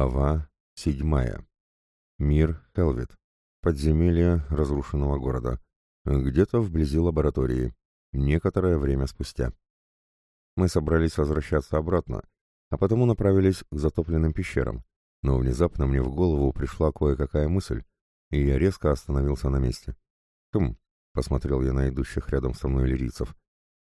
Глава седьмая. Мир Хелвит. Подземелье разрушенного города. Где-то вблизи лаборатории. Некоторое время спустя. Мы собрались возвращаться обратно, а потому направились к затопленным пещерам. Но внезапно мне в голову пришла кое-какая мысль, и я резко остановился на месте. «Хм», — посмотрел я на идущих рядом со мной лирийцев.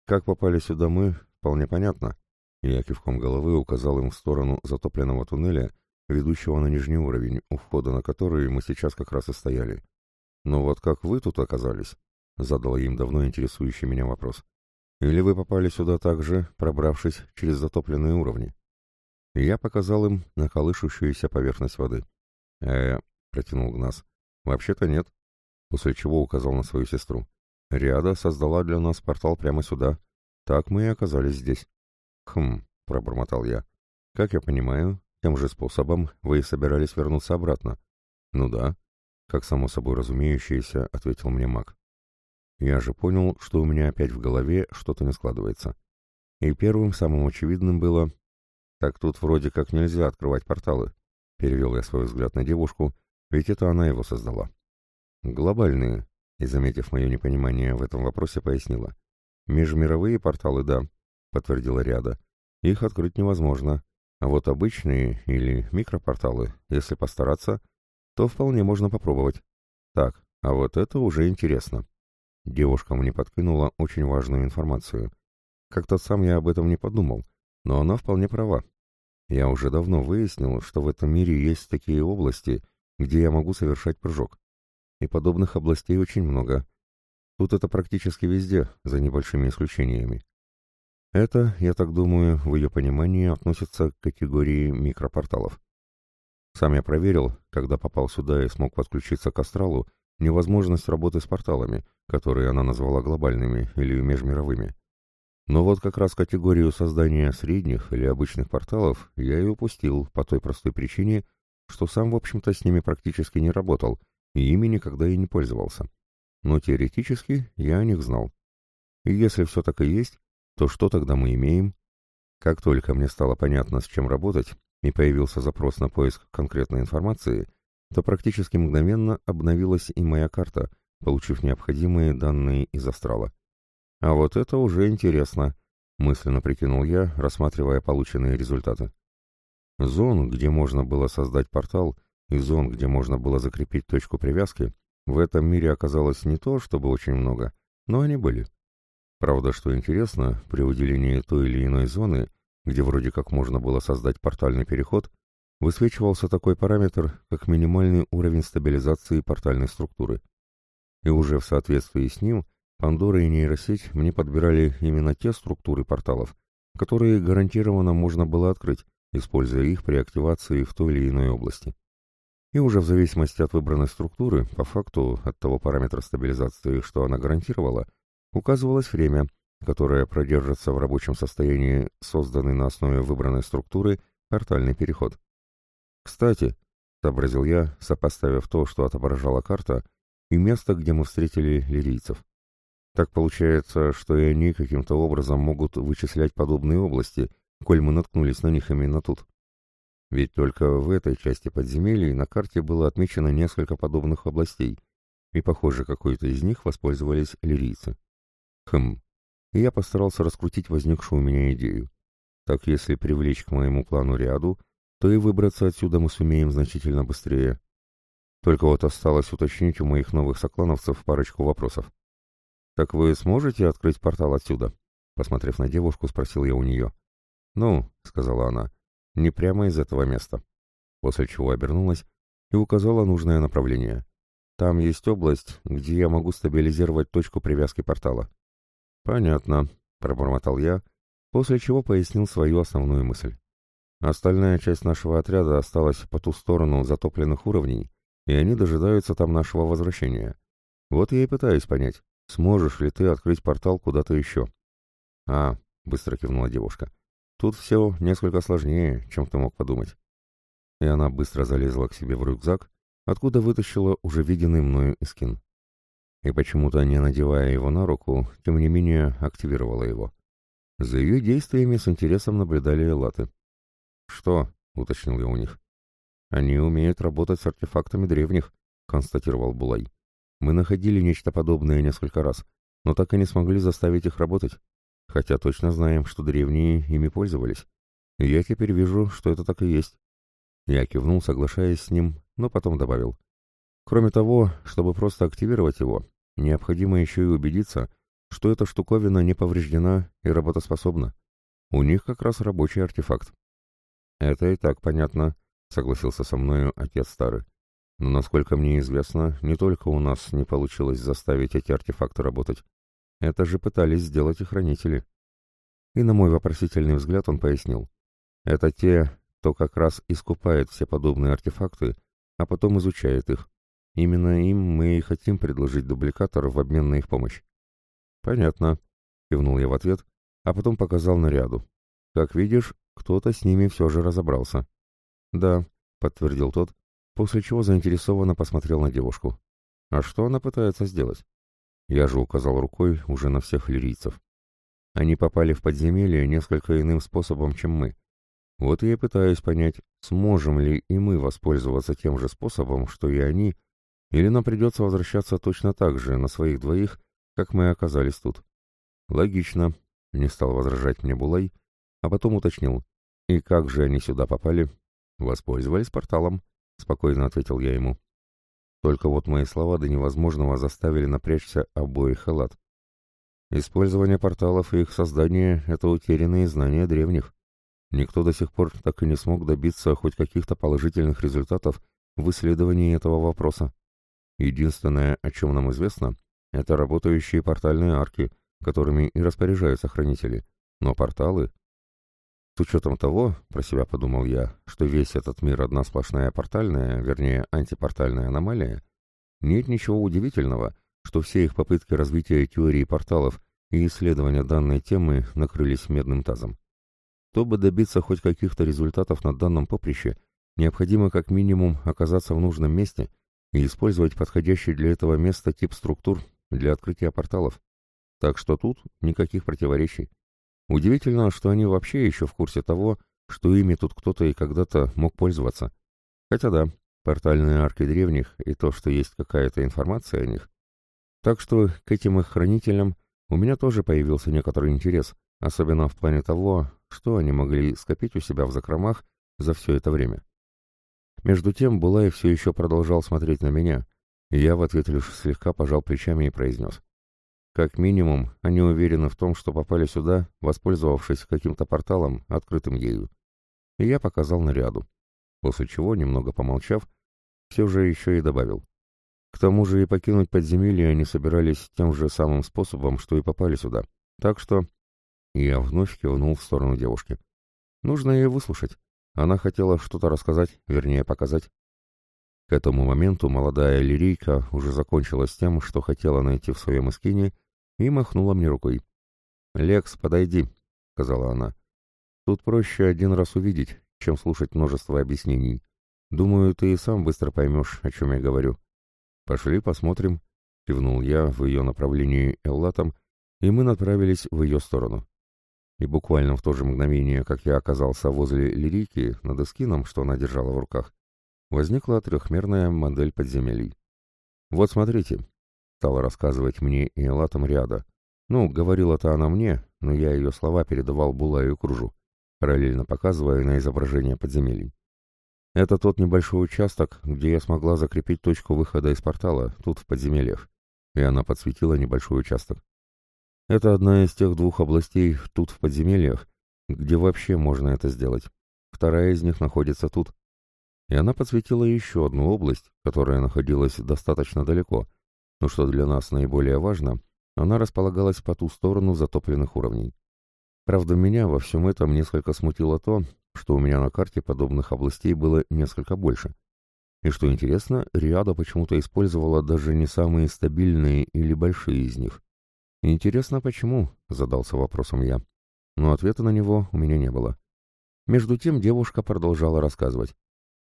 «Как попали сюда мы, вполне понятно». Я кивком головы указал им в сторону затопленного туннеля, ведущего на нижний уровень, у входа на который мы сейчас как раз и стояли. «Но вот как вы тут оказались?» — задал им давно интересующий меня вопрос. «Или вы попали сюда также, пробравшись через затопленные уровни?» И я показал им на колышущуюся поверхность воды. э протянул Гнас. «Вообще-то нет». После чего указал на свою сестру. «Риада создала для нас портал прямо сюда. Так мы и оказались здесь». «Хм», — пробормотал я. «Как я понимаю, тем же способом вы и собирались вернуться обратно?» «Ну да», — как само собой разумеющееся, ответил мне маг. Я же понял, что у меня опять в голове что-то не складывается. И первым самым очевидным было... «Так тут вроде как нельзя открывать порталы», — перевел я свой взгляд на девушку, ведь это она его создала. «Глобальные», — и, заметив мое непонимание в этом вопросе, пояснила. «Межмировые порталы, да, подтвердила Ряда. Их открыть невозможно. А вот обычные или микропорталы, если постараться, то вполне можно попробовать. Так, а вот это уже интересно. Девушка мне подкинула очень важную информацию. Как-то сам я об этом не подумал, но она вполне права. Я уже давно выяснил, что в этом мире есть такие области, где я могу совершать прыжок. И подобных областей очень много. Тут это практически везде, за небольшими исключениями. Это, я так думаю, в ее понимании относится к категории микропорталов. Сам я проверил, когда попал сюда и смог подключиться к астралу, невозможность работы с порталами, которые она назвала глобальными или межмировыми. Но вот как раз категорию создания средних или обычных порталов я и упустил по той простой причине, что сам, в общем-то, с ними практически не работал и ими никогда и не пользовался. Но теоретически я о них знал. И если все так и есть, то что тогда мы имеем? Как только мне стало понятно, с чем работать, и появился запрос на поиск конкретной информации, то практически мгновенно обновилась и моя карта, получив необходимые данные из астрала. А вот это уже интересно, мысленно прикинул я, рассматривая полученные результаты. Зон, где можно было создать портал, и зон, где можно было закрепить точку привязки, в этом мире оказалось не то, чтобы очень много, но они были. Правда, что интересно, при выделении той или иной зоны, где вроде как можно было создать портальный переход, высвечивался такой параметр, как минимальный уровень стабилизации портальной структуры. И уже в соответствии с ним Пандора и нейросеть мне подбирали именно те структуры порталов, которые гарантированно можно было открыть, используя их при активации в той или иной области. И уже в зависимости от выбранной структуры, по факту от того параметра стабилизации, что она гарантировала, указывалось время, которое продержится в рабочем состоянии созданный на основе выбранной структуры портальный переход. «Кстати», — сообразил я, сопоставив то, что отображала карта, и место, где мы встретили лирийцев. Так получается, что и они каким-то образом могут вычислять подобные области, коль мы наткнулись на них именно тут. Ведь только в этой части подземелий на карте было отмечено несколько подобных областей, и, похоже, какой-то из них воспользовались лирийцы. Хм. И я постарался раскрутить возникшую у меня идею. Так если привлечь к моему плану ряду, то и выбраться отсюда мы сумеем значительно быстрее. Только вот осталось уточнить у моих новых соклановцев парочку вопросов. «Так вы сможете открыть портал отсюда?» Посмотрев на девушку, спросил я у нее. «Ну», — сказала она, — «не прямо из этого места». После чего обернулась и указала нужное направление. «Там есть область, где я могу стабилизировать точку привязки портала. «Понятно», — пробормотал я, после чего пояснил свою основную мысль. «Остальная часть нашего отряда осталась по ту сторону затопленных уровней, и они дожидаются там нашего возвращения. Вот я и пытаюсь понять, сможешь ли ты открыть портал куда-то еще». «А», — быстро кивнула девушка, — «тут все несколько сложнее, чем ты мог подумать». И она быстро залезла к себе в рюкзак, откуда вытащила уже виденный мною эскин и почему-то, не надевая его на руку, тем не менее активировала его. За ее действиями с интересом наблюдали элаты. «Что?» — уточнил я у них. Они умеют работать с артефактами древних, констатировал Булай. Мы находили нечто подобное несколько раз, но так и не смогли заставить их работать. Хотя точно знаем, что древние ими пользовались. И я теперь вижу, что это так и есть. Я кивнул, соглашаясь с ним, но потом добавил. Кроме того, чтобы просто активировать его, необходимо еще и убедиться, что эта штуковина не повреждена и работоспособна. У них как раз рабочий артефакт. «Это и так понятно», — согласился со мною отец старый. «Но, насколько мне известно, не только у нас не получилось заставить эти артефакты работать. Это же пытались сделать и хранители». И на мой вопросительный взгляд он пояснил. «Это те, кто как раз искупает все подобные артефакты, а потом изучает их. Именно им мы и хотим предложить дубликатор в обмен на их помощь. Понятно, кивнул я в ответ, а потом показал наряду. Как видишь, кто-то с ними все же разобрался. Да, подтвердил тот, после чего заинтересованно посмотрел на девушку. А что она пытается сделать? Я же указал рукой уже на всех лирийцев. Они попали в подземелье несколько иным способом, чем мы. Вот я и пытаюсь понять, сможем ли и мы воспользоваться тем же способом, что и они, или нам придется возвращаться точно так же, на своих двоих, как мы оказались тут? Логично, не стал возражать мне Булай, а потом уточнил. И как же они сюда попали? Воспользовались порталом, спокойно ответил я ему. Только вот мои слова до невозможного заставили напрячься обоих халат. Использование порталов и их создание — это утерянные знания древних. Никто до сих пор так и не смог добиться хоть каких-то положительных результатов в исследовании этого вопроса. Единственное, о чем нам известно, это работающие портальные арки, которыми и распоряжаются хранители. Но порталы... С учетом того, про себя подумал я, что весь этот мир одна сплошная портальная, вернее, антипортальная аномалия, нет ничего удивительного, что все их попытки развития теории порталов и исследования данной темы накрылись медным тазом. Чтобы добиться хоть каких-то результатов на данном поприще, необходимо как минимум оказаться в нужном месте и использовать подходящий для этого места тип структур для открытия порталов. Так что тут никаких противоречий. Удивительно, что они вообще еще в курсе того, что ими тут кто-то и когда-то мог пользоваться. Хотя да, портальные арки древних и то, что есть какая-то информация о них. Так что к этим их хранителям у меня тоже появился некоторый интерес, особенно в плане того, что они могли скопить у себя в закромах за все это время. Между тем Булай все еще продолжал смотреть на меня, и я в ответ лишь слегка пожал плечами и произнес. Как минимум, они уверены в том, что попали сюда, воспользовавшись каким-то порталом, открытым ею. И я показал наряду. После чего, немного помолчав, все же еще и добавил. К тому же и покинуть подземелье они собирались тем же самым способом, что и попали сюда. Так что... я вновь кивнул в сторону девушки. Нужно ее выслушать. Она хотела что-то рассказать, вернее, показать. К этому моменту молодая лирийка уже закончила с тем, что хотела найти в своем эскине, и махнула мне рукой. «Лекс, подойди», — сказала она. «Тут проще один раз увидеть, чем слушать множество объяснений. Думаю, ты и сам быстро поймешь, о чем я говорю». «Пошли посмотрим», — кивнул я в ее направлении Эллатом, и мы направились в ее сторону и буквально в то же мгновение, как я оказался возле лирики над эскином, что она держала в руках, возникла трехмерная модель подземелий. «Вот смотрите», — стала рассказывать мне и Элатом Риада. Ну, говорила-то она мне, но я ее слова передавал Булаю и Кружу, параллельно показывая на изображение подземелий. Это тот небольшой участок, где я смогла закрепить точку выхода из портала, тут в подземельях. И она подсветила небольшой участок. Это одна из тех двух областей тут, в подземельях, где вообще можно это сделать. Вторая из них находится тут. И она подсветила еще одну область, которая находилась достаточно далеко, но что для нас наиболее важно, она располагалась по ту сторону затопленных уровней. Правда, меня во всем этом несколько смутило то, что у меня на карте подобных областей было несколько больше. И что интересно, Риада почему-то использовала даже не самые стабильные или большие из них. «Интересно, почему?» — задался вопросом я. Но ответа на него у меня не было. Между тем девушка продолжала рассказывать.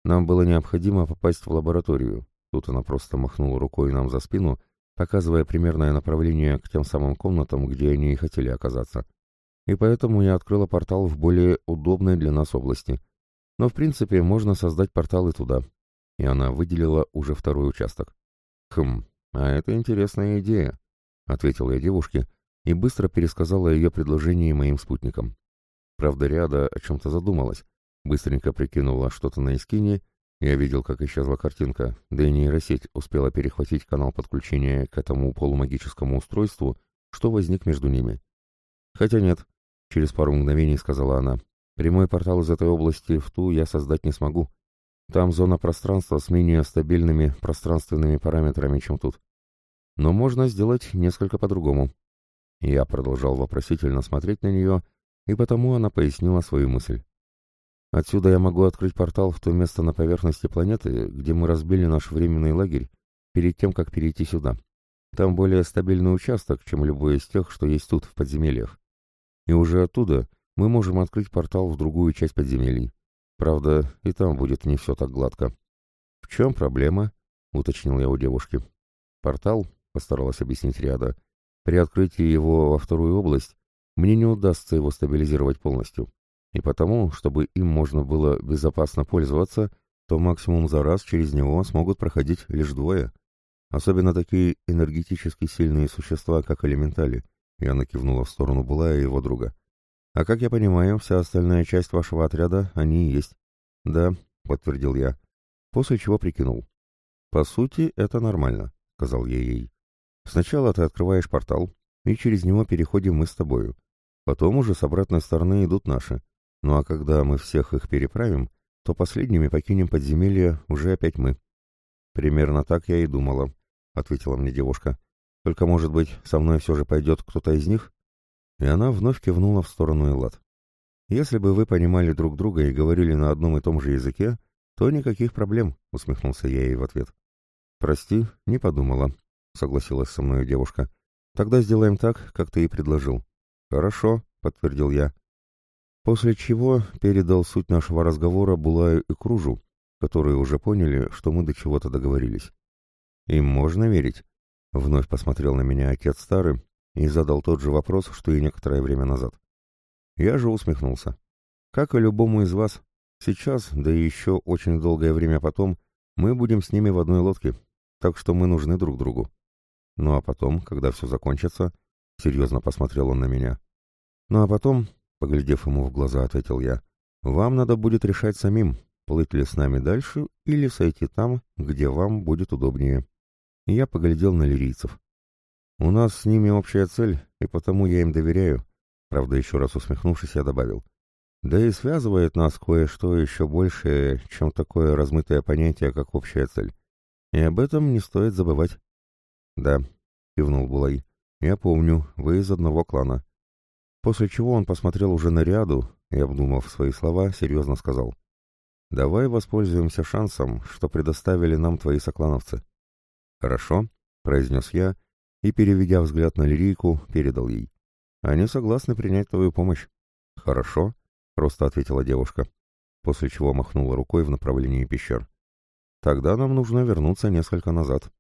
«Нам было необходимо попасть в лабораторию». Тут она просто махнула рукой нам за спину, показывая примерное направление к тем самым комнатам, где они и хотели оказаться. И поэтому я открыла портал в более удобной для нас области. Но в принципе можно создать порталы туда. И она выделила уже второй участок. Хм, а это интересная идея, ответил я девушке и быстро пересказала ее предложение моим спутникам. Правда, Ряда о чем-то задумалась, быстренько прикинула что-то на эскине, я видел, как исчезла картинка, да и нейросеть успела перехватить канал подключения к этому полумагическому устройству, что возник между ними. Хотя нет, через пару мгновений сказала она, прямой портал из этой области в ту я создать не смогу. Там зона пространства с менее стабильными пространственными параметрами, чем тут. Но можно сделать несколько по-другому. Я продолжал вопросительно смотреть на нее, и потому она пояснила свою мысль. Отсюда я могу открыть портал в то место на поверхности планеты, где мы разбили наш временный лагерь, перед тем, как перейти сюда. Там более стабильный участок, чем любой из тех, что есть тут, в подземельях. И уже оттуда мы можем открыть портал в другую часть подземелий. Правда, и там будет не все так гладко. «В чем проблема?» — уточнил я у девушки. «Портал», — постаралась объяснить Риада, — «при открытии его во вторую область мне не удастся его стабилизировать полностью. И потому, чтобы им можно было безопасно пользоваться, то максимум за раз через него смогут проходить лишь двое. Особенно такие энергетически сильные существа, как элементали. Я накивнула в сторону Булая и его друга. А как я понимаю, вся остальная часть вашего отряда, они и есть. Да, подтвердил я. После чего прикинул. По сути, это нормально, сказал я ей. Сначала ты открываешь портал, и через него переходим мы с тобою. Потом уже с обратной стороны идут наши. Ну а когда мы всех их переправим, то последними покинем подземелье уже опять мы. Примерно так я и думала, ответила мне девушка. Только, может быть, со мной все же пойдет кто-то из них? И она вновь кивнула в сторону Элат. «Если бы вы понимали друг друга и говорили на одном и том же языке, то никаких проблем», — усмехнулся я ей в ответ. «Прости, не подумала», — согласилась со мной девушка. «Тогда сделаем так, как ты и предложил». «Хорошо», — подтвердил я. После чего передал суть нашего разговора Булаю и Кружу, которые уже поняли, что мы до чего-то договорились. «Им можно верить?» — вновь посмотрел на меня отец старый, и задал тот же вопрос, что и некоторое время назад. Я же усмехнулся. Как и любому из вас, сейчас, да и еще очень долгое время потом, мы будем с ними в одной лодке, так что мы нужны друг другу. Ну а потом, когда все закончится, серьезно посмотрел он на меня. Ну а потом, поглядев ему в глаза, ответил я, вам надо будет решать самим, плыть ли с нами дальше или сойти там, где вам будет удобнее. Я поглядел на лирийцев. У нас с ними общая цель, и потому я им доверяю. Правда, еще раз усмехнувшись, я добавил. Да и связывает нас кое-что еще большее, чем такое размытое понятие, как общая цель. И об этом не стоит забывать. Да, кивнул Булай. Я помню, вы из одного клана. После чего он посмотрел уже на Риаду и, обдумав свои слова, серьезно сказал. «Давай воспользуемся шансом, что предоставили нам твои соклановцы». «Хорошо», — произнес я, и, переведя взгляд на лирийку, передал ей. «Они согласны принять твою помощь». «Хорошо», — просто ответила девушка, после чего махнула рукой в направлении пещер. «Тогда нам нужно вернуться несколько назад».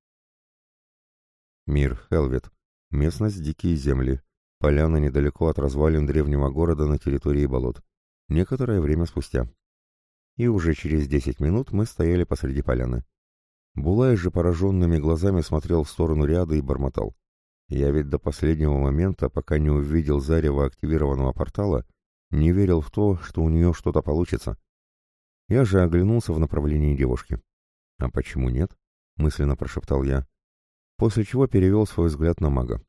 Мир, Хелвет. Местность Дикие земли. Поляна недалеко от развалин древнего города на территории болот. Некоторое время спустя. И уже через десять минут мы стояли посреди поляны. Булай же пораженными глазами смотрел в сторону ряда и бормотал. Я ведь до последнего момента, пока не увидел зарево активированного портала, не верил в то, что у нее что-то получится. Я же оглянулся в направлении девушки. «А почему нет?» — мысленно прошептал я. После чего перевел свой взгляд на мага.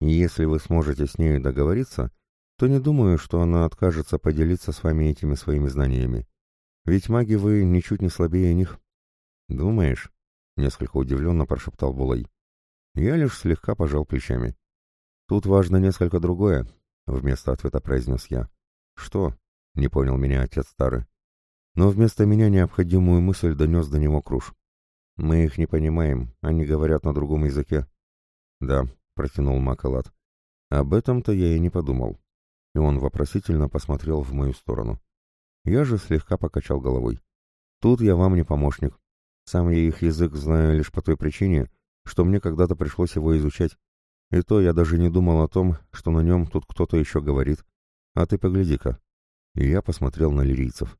«Если вы сможете с нею договориться, то не думаю, что она откажется поделиться с вами этими своими знаниями. Ведь маги вы ничуть не слабее них». «Думаешь?» несколько удивленно прошептал Булай. Я лишь слегка пожал плечами. Тут важно несколько другое, вместо ответа произнес я. Что? Не понял меня отец старый. Но вместо меня необходимую мысль донес до него Круш. Мы их не понимаем, они говорят на другом языке. Да, протянул Макалат. Об этом-то я и не подумал. И он вопросительно посмотрел в мою сторону. Я же слегка покачал головой. Тут я вам не помощник. Сам я их язык знаю лишь по той причине, что мне когда-то пришлось его изучать. И то я даже не думал о том, что на нем тут кто-то еще говорит. А ты погляди-ка. И я посмотрел на лирийцев.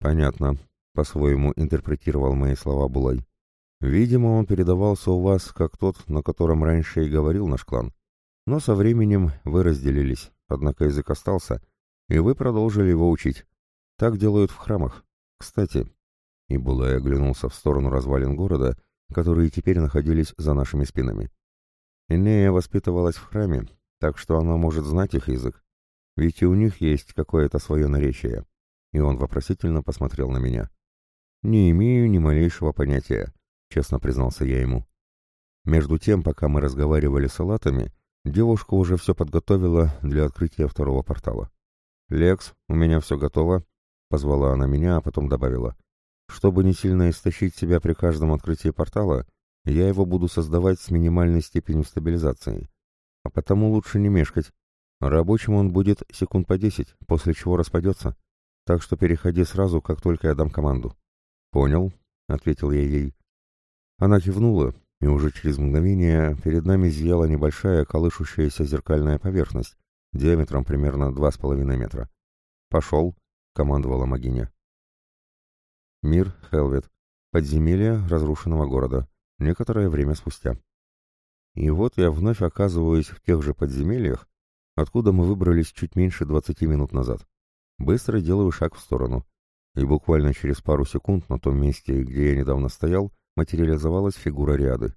Понятно, по-своему интерпретировал мои слова Булай. Видимо, он передавался у вас, как тот, на котором раньше и говорил наш клан. Но со временем вы разделились, однако язык остался, и вы продолжили его учить. Так делают в храмах. Кстати, и Булай оглянулся в сторону развалин города, которые теперь находились за нашими спинами. Инея воспитывалась в храме, так что она может знать их язык. Ведь и у них есть какое-то свое наречие. И он вопросительно посмотрел на меня. «Не имею ни малейшего понятия», — честно признался я ему. Между тем, пока мы разговаривали с Алатами, девушка уже все подготовила для открытия второго портала. «Лекс, у меня все готово», — позвала она меня, а потом добавила. Чтобы не сильно истощить себя при каждом открытии портала, я его буду создавать с минимальной степенью стабилизации. А потому лучше не мешкать. Рабочим он будет секунд по десять, после чего распадется. Так что переходи сразу, как только я дам команду. «Понял», — ответил я ей. Она кивнула, и уже через мгновение перед нами зияла небольшая колышущаяся зеркальная поверхность, диаметром примерно два с половиной метра. «Пошел», — командовала Магиня. Мир, Хелвет. Подземелье разрушенного города. Некоторое время спустя. И вот я вновь оказываюсь в тех же подземельях, откуда мы выбрались чуть меньше 20 минут назад. Быстро делаю шаг в сторону. И буквально через пару секунд на том месте, где я недавно стоял, материализовалась фигура Риады.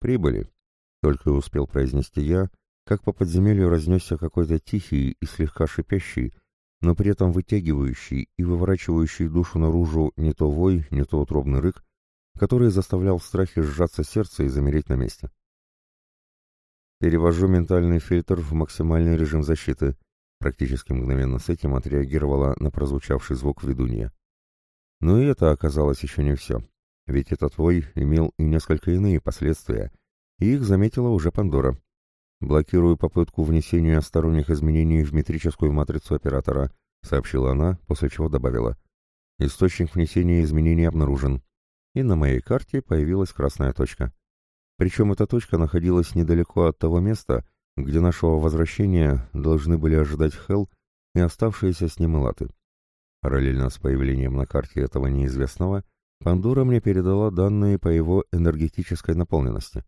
«Прибыли», — только успел произнести я, как по подземелью разнесся какой-то тихий и слегка шипящий, но при этом вытягивающий и выворачивающий душу наружу не то вой, не то утробный рык, который заставлял в страхе сжаться сердце и замереть на месте. Перевожу ментальный фильтр в максимальный режим защиты. Практически мгновенно с этим отреагировала на прозвучавший звук ведунья. Но и это оказалось еще не все. Ведь этот вой имел и несколько иные последствия, и их заметила уже Пандора. «Блокирую попытку внесения сторонних изменений в метрическую матрицу оператора», сообщила она, после чего добавила. «Источник внесения изменений обнаружен». И на моей карте появилась красная точка. Причем эта точка находилась недалеко от того места, где нашего возвращения должны были ожидать Хелл и оставшиеся с ним Элаты. Параллельно с появлением на карте этого неизвестного, Пандора мне передала данные по его энергетической наполненности.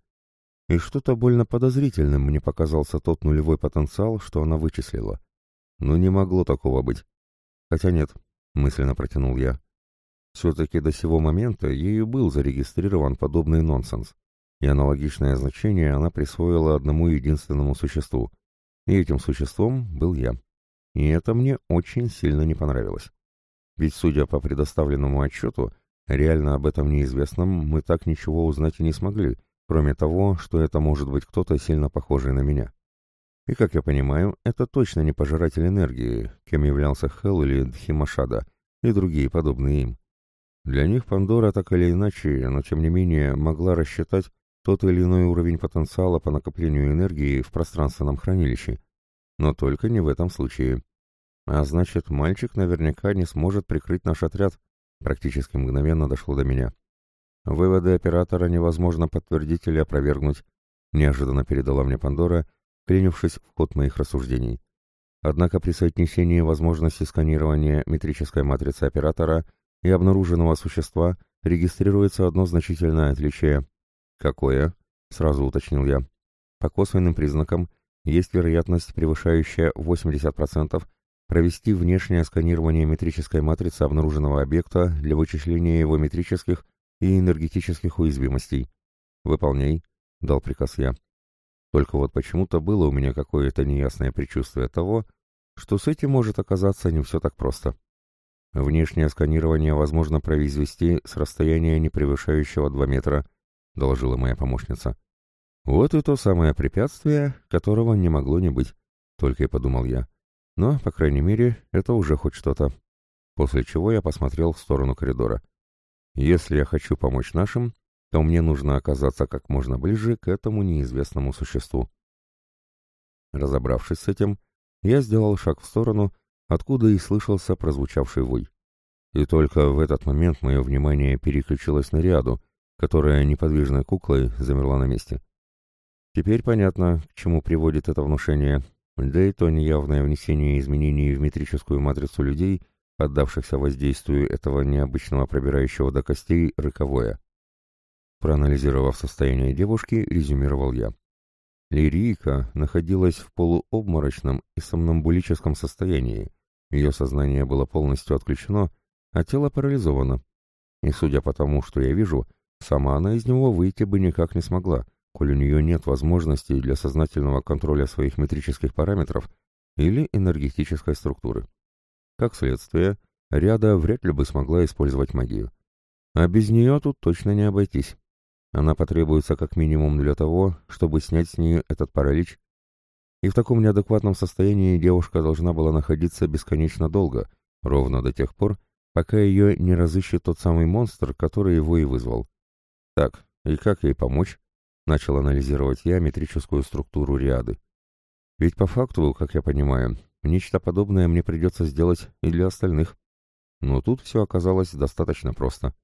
И что-то больно подозрительным мне показался тот нулевой потенциал, что она вычислила. Но не могло такого быть. Хотя нет, мысленно протянул я. Все-таки до сего момента ею был зарегистрирован подобный нонсенс, и аналогичное значение она присвоила одному единственному существу. И этим существом был я. И это мне очень сильно не понравилось. Ведь, судя по предоставленному отчету, реально об этом неизвестном мы так ничего узнать и не смогли, кроме того, что это может быть кто-то сильно похожий на меня. И, как я понимаю, это точно не пожиратель энергии, кем являлся Хелл или Дхимашада, и другие подобные им. Для них Пандора так или иначе, но тем не менее, могла рассчитать тот или иной уровень потенциала по накоплению энергии в пространственном хранилище. Но только не в этом случае. А значит, мальчик наверняка не сможет прикрыть наш отряд. Практически мгновенно дошло до меня. Выводы оператора невозможно подтвердить или опровергнуть, неожиданно передала мне Пандора, принявшись в ход моих рассуждений. Однако при соотнесении возможности сканирования метрической матрицы оператора и обнаруженного существа регистрируется одно значительное отличие. Какое? Сразу уточнил я. По косвенным признакам есть вероятность, превышающая 80%, провести внешнее сканирование метрической матрицы обнаруженного объекта для вычисления его метрических и энергетических уязвимостей. «Выполняй», — дал приказ я. Только вот почему-то было у меня какое-то неясное предчувствие того, что с этим может оказаться не все так просто. Внешнее сканирование возможно произвести с расстояния, не превышающего 2 метра, доложила моя помощница. Вот и то самое препятствие, которого не могло не быть, только и подумал я. Но, по крайней мере, это уже хоть что-то. После чего я посмотрел в сторону коридора. Если я хочу помочь нашим, то мне нужно оказаться как можно ближе к этому неизвестному существу. Разобравшись с этим, я сделал шаг в сторону, откуда и слышался прозвучавший вой. И только в этот момент мое внимание переключилось на Риаду, которая неподвижной куклой замерла на месте. Теперь понятно, к чему приводит это внушение, да и то неявное внесение изменений в метрическую матрицу людей поддавшихся воздействию этого необычного пробирающего до костей рыковое. Проанализировав состояние девушки, резюмировал я. Лирийка находилась в полуобморочном и сомнамбулическом состоянии. Ее сознание было полностью отключено, а тело парализовано. И судя по тому, что я вижу, сама она из него выйти бы никак не смогла, коль у нее нет возможности для сознательного контроля своих метрических параметров или энергетической структуры. Как следствие, Ряда вряд ли бы смогла использовать магию. А без нее тут точно не обойтись. Она потребуется как минимум для того, чтобы снять с нее этот паралич. И в таком неадекватном состоянии девушка должна была находиться бесконечно долго, ровно до тех пор, пока ее не разыщет тот самый монстр, который его и вызвал. Так, и как ей помочь? Начал анализировать я метрическую структуру Риады. Ведь по факту, как я понимаю, нечто подобное мне придется сделать и для остальных. Но тут все оказалось достаточно просто.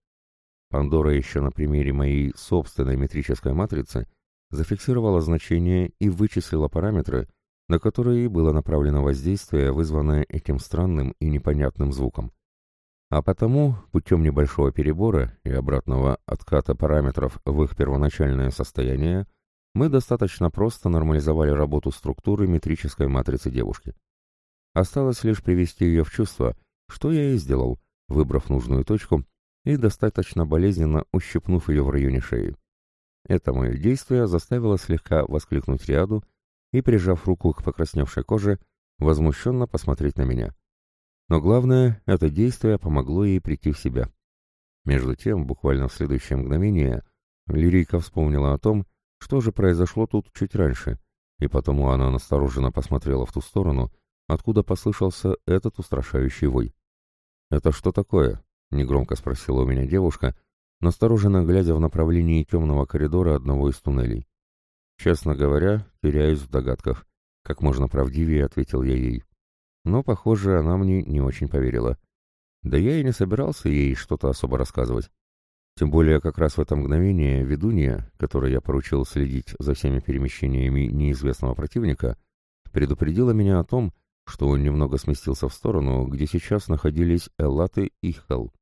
Пандора еще на примере моей собственной метрической матрицы зафиксировала значения и вычислила параметры, на которые было направлено воздействие, вызванное этим странным и непонятным звуком. А потому, путем небольшого перебора и обратного отката параметров в их первоначальное состояние, мы достаточно просто нормализовали работу структуры метрической матрицы девушки. Осталось лишь привести ее в чувство, что я и сделал, выбрав нужную точку и достаточно болезненно ущипнув ее в районе шеи. Это мое действие заставило слегка воскликнуть Риаду и, прижав руку к покрасневшей коже, возмущенно посмотреть на меня. Но главное, это действие помогло ей прийти в себя. Между тем, буквально в следующее мгновение, Лирийка вспомнила о том, что же произошло тут чуть раньше, и потому она настороженно посмотрела в ту сторону, откуда послышался этот устрашающий вой. «Это что такое?» — негромко спросила у меня девушка, настороженно глядя в направлении темного коридора одного из туннелей. «Честно говоря, теряюсь в догадках», — как можно правдивее ответил я ей. Но, похоже, она мне не очень поверила. Да я и не собирался ей что-то особо рассказывать. Тем более, как раз в это мгновение ведунья, которой я поручил следить за всеми перемещениями неизвестного противника, предупредила меня о том, что он немного сместился в сторону, где сейчас находились Эллаты и Хелл.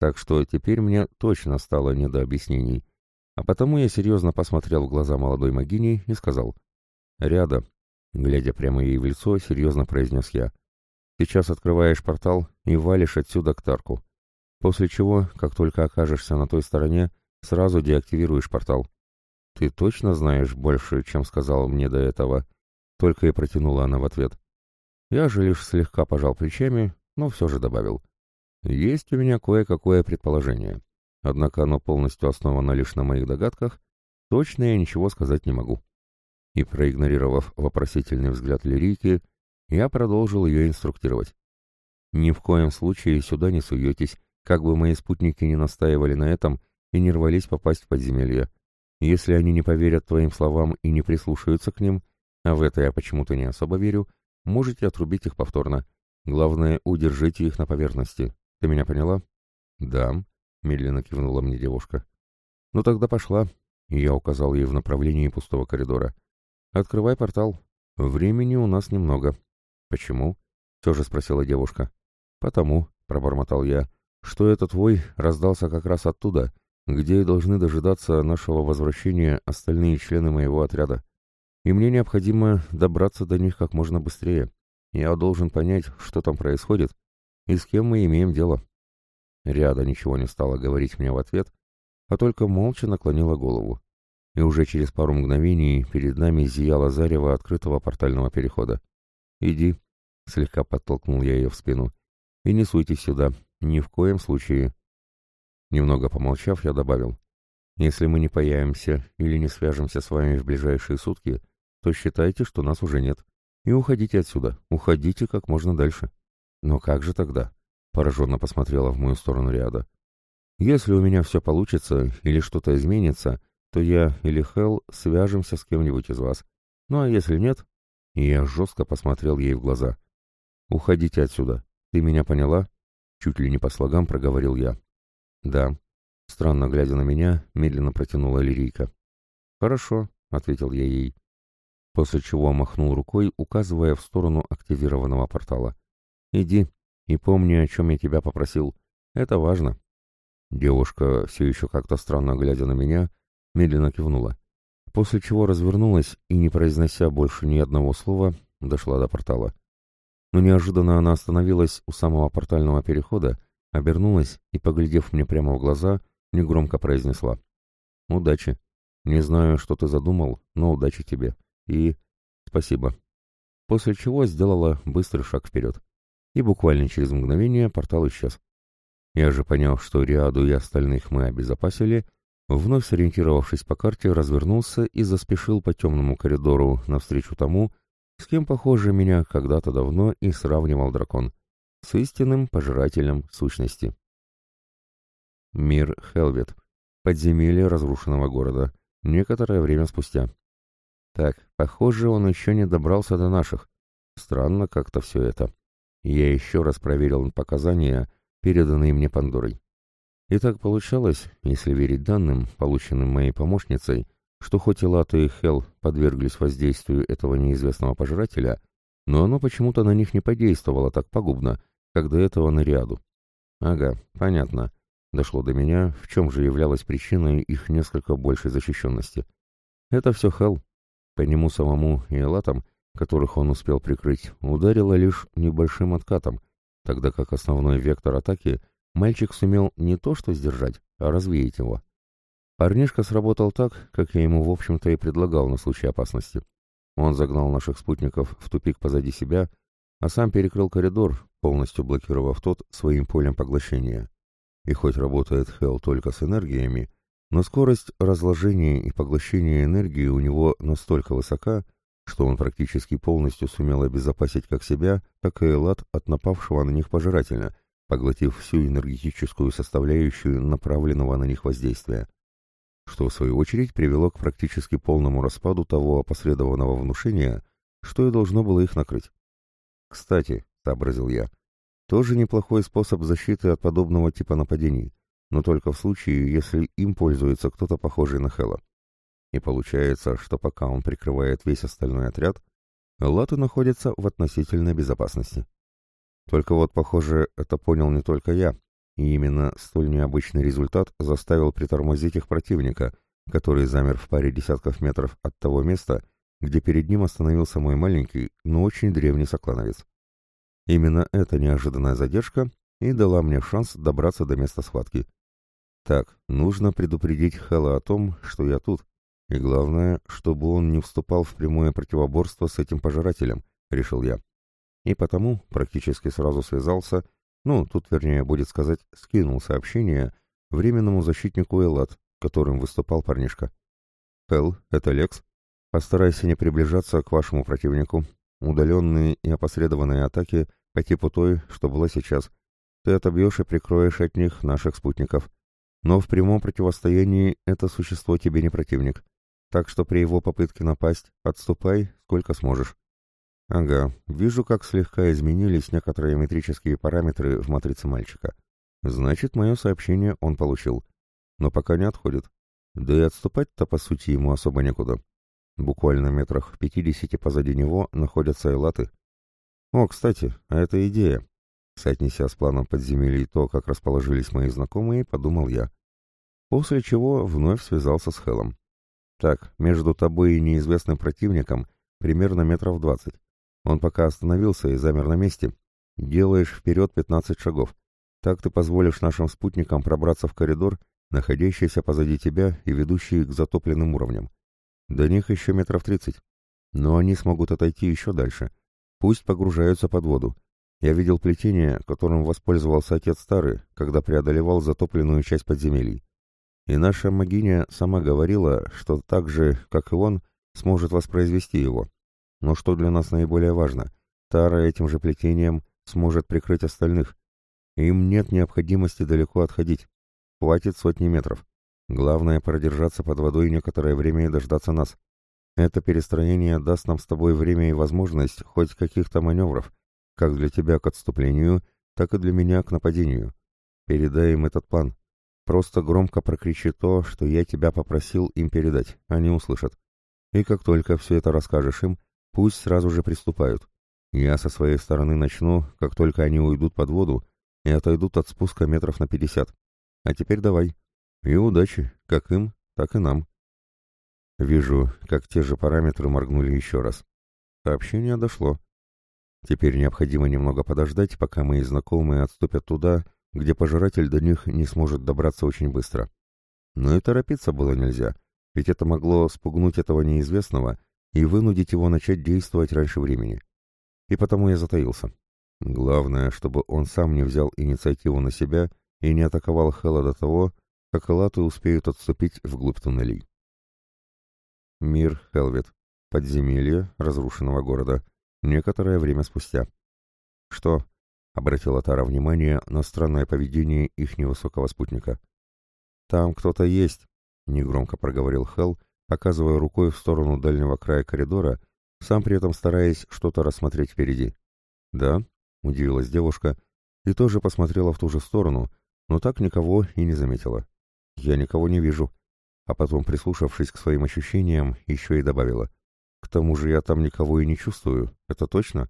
Так что теперь мне точно стало не до объяснений, а потому я серьезно посмотрел в глаза молодой могини и сказал «Ряда, Глядя прямо ей в лицо, серьезно произнес я. «Сейчас открываешь портал и валишь отсюда к Тарку. После чего, как только окажешься на той стороне, сразу деактивируешь портал. Ты точно знаешь больше, чем сказал мне до этого?» Только и протянула она в ответ. Я же лишь слегка пожал плечами, но все же добавил. «Есть у меня кое-какое предположение. Однако оно полностью основано лишь на моих догадках. Точно я ничего сказать не могу» и, проигнорировав вопросительный взгляд Лирийки, я продолжил ее инструктировать. «Ни в коем случае сюда не суетесь, как бы мои спутники не настаивали на этом и не рвались попасть в подземелье. Если они не поверят твоим словам и не прислушаются к ним, а в это я почему-то не особо верю, можете отрубить их повторно. Главное, удержите их на поверхности. Ты меня поняла?» «Да», — медленно кивнула мне девушка. «Ну тогда пошла», — я указал ей в направлении пустого коридора. «Открывай портал. Времени у нас немного». «Почему?» — все же спросила девушка. «Потому», — пробормотал я, — «что этот вой раздался как раз оттуда, где и должны дожидаться нашего возвращения остальные члены моего отряда. И мне необходимо добраться до них как можно быстрее. Я должен понять, что там происходит и с кем мы имеем дело». Ряда ничего не стала говорить мне в ответ, а только молча наклонила голову и уже через пару мгновений перед нами зияло зарево открытого портального перехода. «Иди», — слегка подтолкнул я ее в спину, — «и не суйтесь сюда, ни в коем случае». Немного помолчав, я добавил, «Если мы не появимся или не свяжемся с вами в ближайшие сутки, то считайте, что нас уже нет, и уходите отсюда, уходите как можно дальше». «Но как же тогда?» — пораженно посмотрела в мою сторону Риада. «Если у меня все получится или что-то изменится, — то я или Хелл свяжемся с кем-нибудь из вас. Ну а если нет...» Я жестко посмотрел ей в глаза. «Уходите отсюда. Ты меня поняла?» Чуть ли не по слогам проговорил я. «Да». Странно глядя на меня, медленно протянула лирийка. «Хорошо», — ответил я ей. После чего махнул рукой, указывая в сторону активированного портала. «Иди, И помни, о чем я тебя попросил. Это важно». Девушка, все еще как-то странно глядя на меня, медленно кивнула, после чего развернулась и, не произнося больше ни одного слова, дошла до портала. Но неожиданно она остановилась у самого портального перехода, обернулась и, поглядев мне прямо в глаза, негромко произнесла. «Удачи. Не знаю, что ты задумал, но удачи тебе. И спасибо». После чего сделала быстрый шаг вперед. И буквально через мгновение портал исчез. Я же, поняв, что Риаду и остальных мы обезопасили, вновь сориентировавшись по карте, развернулся и заспешил по темному коридору навстречу тому, с кем, похоже, меня когда-то давно и сравнивал дракон, с истинным пожирателем сущности. Мир Хелвет. Подземелье разрушенного города. Некоторое время спустя. Так, похоже, он еще не добрался до наших. Странно как-то все это. Я еще раз проверил показания, переданные мне Пандорой. И так получалось, если верить данным, полученным моей помощницей, что хоть и Лата и Хел подверглись воздействию этого неизвестного пожирателя, но оно почему-то на них не подействовало так пагубно, как до этого на Риаду. Ага, понятно. Дошло до меня, в чем же являлась причиной их несколько большей защищенности. Это все Хел. По нему самому и Элатам, которых он успел прикрыть, ударило лишь небольшим откатом, тогда как основной вектор атаки мальчик сумел не то что сдержать, а развеять его. Парнишка сработал так, как я ему, в общем-то, и предлагал на случай опасности. Он загнал наших спутников в тупик позади себя, а сам перекрыл коридор, полностью блокировав тот своим полем поглощения. И хоть работает Хелл только с энергиями, но скорость разложения и поглощения энергии у него настолько высока, что он практически полностью сумел обезопасить как себя, так и Элат от напавшего на них пожирателя, поглотив всю энергетическую составляющую направленного на них воздействия что в свою очередь привело к практически полному распаду того опосредованного внушения, что и должно было их накрыть. «Кстати», — сообразил я, — «тоже неплохой способ защиты от подобного типа нападений, но только в случае, если им пользуется кто-то похожий на Хэлла. И получается, что пока он прикрывает весь остальной отряд, Латы находится в относительной безопасности. Только вот, похоже, это понял не только я, и именно столь необычный результат заставил притормозить их противника, который замер в паре десятков метров от того места, где перед ним остановился мой маленький, но очень древний соклановец. Именно эта неожиданная задержка и дала мне шанс добраться до места схватки. Так, нужно предупредить Хэлла о том, что я тут, и главное, чтобы он не вступал в прямое противоборство с этим пожирателем, решил я. И потому практически сразу связался ну, тут, вернее, будет сказать, скинул сообщение временному защитнику Эллад, которым выступал парнишка. «Эл, это Лекс. Постарайся не приближаться к вашему противнику. Удаленные и опосредованные атаки по типу той, что была сейчас. Ты отобьешь и прикроешь от них наших спутников. Но в прямом противостоянии это существо тебе не противник. Так что при его попытке напасть отступай сколько сможешь. Ага, вижу, как слегка изменились некоторые метрические параметры в матрице мальчика. Значит, мое сообщение он получил. Но пока не отходит. Да и отступать-то, по сути, ему особо некуда. Буквально метрах в пятидесяти позади него находятся элаты. О, кстати, а это идея. Соотнеся с планом подземелий то, как расположились мои знакомые, подумал я. После чего вновь связался с Хелом. Так, между тобой и неизвестным противником примерно метров двадцать. Он пока остановился и замер на месте. Делаешь вперед 15 шагов. Так ты позволишь нашим спутникам пробраться в коридор, находящийся позади тебя и ведущий к затопленным уровням. До них еще метров тридцать. Но они смогут отойти еще дальше. Пусть погружаются под воду. Я видел плетение, которым воспользовался отец Старый, когда преодолевал затопленную часть подземелий. И наша магиня сама говорила, что так же, как и он, сможет воспроизвести его. Но что для нас наиболее важно? Тара этим же плетением сможет прикрыть остальных. Им нет необходимости далеко отходить. Хватит сотни метров. Главное продержаться под водой некоторое время и дождаться нас. Это перестроение даст нам с тобой время и возможность хоть каких-то маневров, как для тебя к отступлению, так и для меня к нападению. Передай им этот план. Просто громко прокричи то, что я тебя попросил им передать, они услышат. И как только все это расскажешь им, Пусть сразу же приступают. Я со своей стороны начну, как только они уйдут под воду и отойдут от спуска метров на пятьдесят. А теперь давай. И удачи, как им, так и нам. Вижу, как те же параметры моргнули еще раз. Сообщение дошло. Теперь необходимо немного подождать, пока мои знакомые отступят туда, где пожиратель до них не сможет добраться очень быстро. Но и торопиться было нельзя, ведь это могло спугнуть этого неизвестного и вынудить его начать действовать раньше времени. И потому я затаился. Главное, чтобы он сам не взял инициативу на себя и не атаковал Хэлла до того, как элаты успеют отступить вглубь туннелей. Мир Хелвет. Подземелье разрушенного города. Некоторое время спустя. «Что?» — обратила Тара внимание на странное поведение их невысокого спутника. «Там кто-то есть», — негромко проговорил Хелл, показывая рукой в сторону дальнего края коридора, сам при этом стараясь что-то рассмотреть впереди. «Да?» — удивилась девушка и тоже посмотрела в ту же сторону, но так никого и не заметила. «Я никого не вижу», а потом, прислушавшись к своим ощущениям, еще и добавила. «К тому же я там никого и не чувствую, это точно?»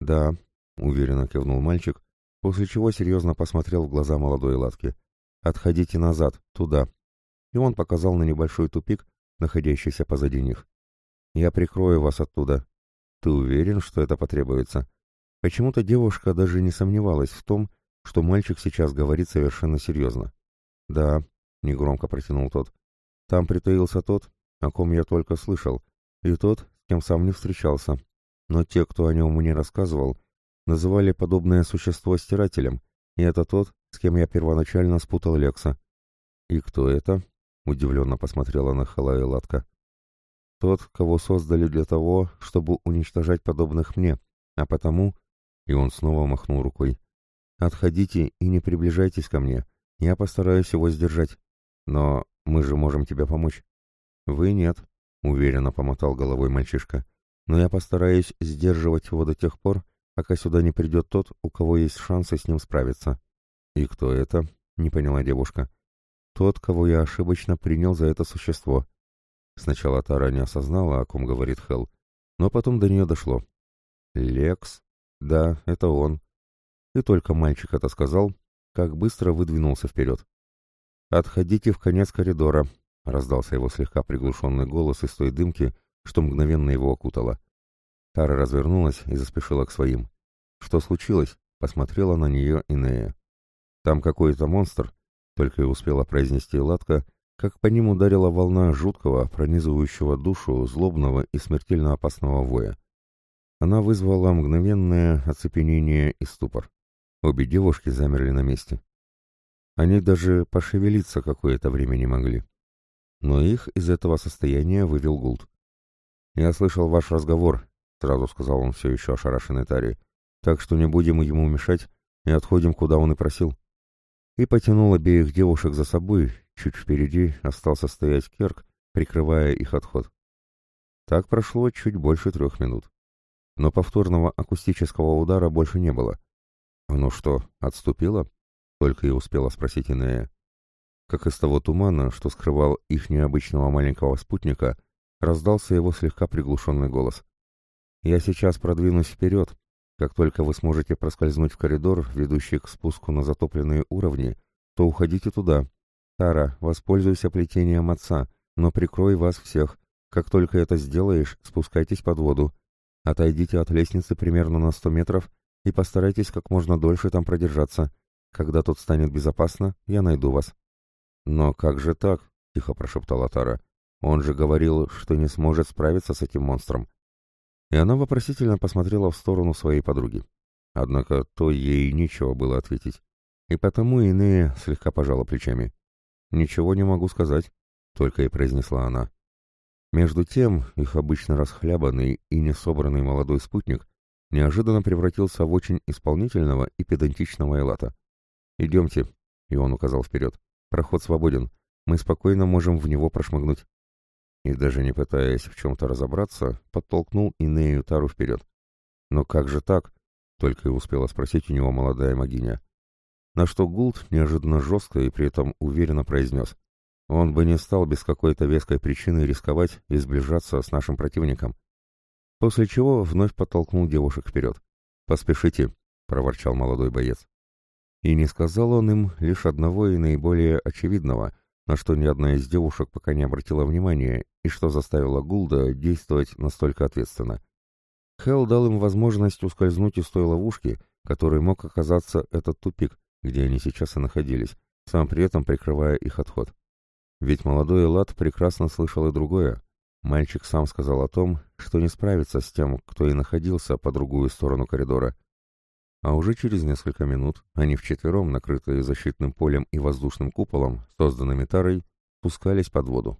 «Да», — уверенно кивнул мальчик, после чего серьезно посмотрел в глаза молодой ладки. «Отходите назад, туда». И он показал на небольшой тупик, находящийся позади них. «Я прикрою вас оттуда. Ты уверен, что это потребуется?» Почему-то девушка даже не сомневалась в том, что мальчик сейчас говорит совершенно серьезно. «Да», — негромко протянул тот, — «там притаился тот, о ком я только слышал, и тот, с кем сам не встречался. Но те, кто о нем мне рассказывал, называли подобное существо стирателем, и это тот, с кем я первоначально спутал Лекса». «И кто это?» — удивленно посмотрела на Халая Латка. «Тот, кого создали для того, чтобы уничтожать подобных мне, а потому...» И он снова махнул рукой. «Отходите и не приближайтесь ко мне. Я постараюсь его сдержать. Но мы же можем тебе помочь». «Вы нет», — уверенно помотал головой мальчишка. «Но я постараюсь сдерживать его до тех пор, пока сюда не придет тот, у кого есть шансы с ним справиться». «И кто это?» — не поняла девушка. «Тот, кого я ошибочно принял за это существо». Сначала Тара не осознала, о ком говорит Хелл, но потом до нее дошло. «Лекс?» Да, это он. И только мальчик это сказал, как быстро выдвинулся вперед. «Отходите в конец коридора», — раздался его слегка приглушенный голос из той дымки, что мгновенно его окутало. Тара развернулась и заспешила к своим. «Что случилось?» — посмотрела на нее Инея. «Там какой-то монстр», — только и успела произнести Латка, как по ним ударила волна жуткого, пронизывающего душу, злобного и смертельно опасного воя она вызвала мгновенное оцепенение и ступор. Обе девушки замерли на месте. Они даже пошевелиться какое-то время не могли. Но их из этого состояния вывел Гулд. «Я слышал ваш разговор», — сразу сказал он все еще ошарашенной Таре, «так что не будем ему мешать и отходим, куда он и просил». И потянул обеих девушек за собой, чуть впереди остался стоять Керк, прикрывая их отход. Так прошло чуть больше трех минут но повторного акустического удара больше не было. «Оно что, отступило?» — только и успела спросить Инея. Как из того тумана, что скрывал их необычного маленького спутника, раздался его слегка приглушенный голос. «Я сейчас продвинусь вперед. Как только вы сможете проскользнуть в коридор, ведущий к спуску на затопленные уровни, то уходите туда. Тара, воспользуйся плетением отца, но прикрой вас всех. Как только это сделаешь, спускайтесь под воду. Отойдите от лестницы примерно на сто метров и постарайтесь как можно дольше там продержаться. Когда тут станет безопасно, я найду вас». «Но как же так?» — тихо прошептала Тара. «Он же говорил, что не сможет справиться с этим монстром». И она вопросительно посмотрела в сторону своей подруги. Однако то ей нечего было ответить. И потому Инея слегка пожала плечами. «Ничего не могу сказать», — только и произнесла она. Между тем, их обычно расхлябанный и несобранный молодой спутник неожиданно превратился в очень исполнительного и педантичного Элата. «Идемте», — и он указал вперед, — «проход свободен, мы спокойно можем в него прошмыгнуть». И даже не пытаясь в чем-то разобраться, подтолкнул Инею Тару вперед. «Но как же так?» — только и успела спросить у него молодая магиня. На что Гулд неожиданно жестко и при этом уверенно произнес. Он бы не стал без какой-то веской причины рисковать и сближаться с нашим противником. после чего вновь подтолкнул девушек вперед. «Поспешите», — проворчал молодой боец. И не сказал он им лишь одного и наиболее очевидного, на что ни одна из девушек пока не обратила внимания и что заставило Гулда действовать настолько ответственно. Хелл дал им возможность ускользнуть из той ловушки, которой мог оказаться этот тупик, где они сейчас и находились, сам при этом прикрывая их отход. Ведь молодой Элат прекрасно слышал и другое. Мальчик сам сказал о том, что не справится с тем, кто и находился по другую сторону коридора. А уже через несколько минут они вчетвером, накрытые защитным полем и воздушным куполом, созданными тарой, пускались под воду.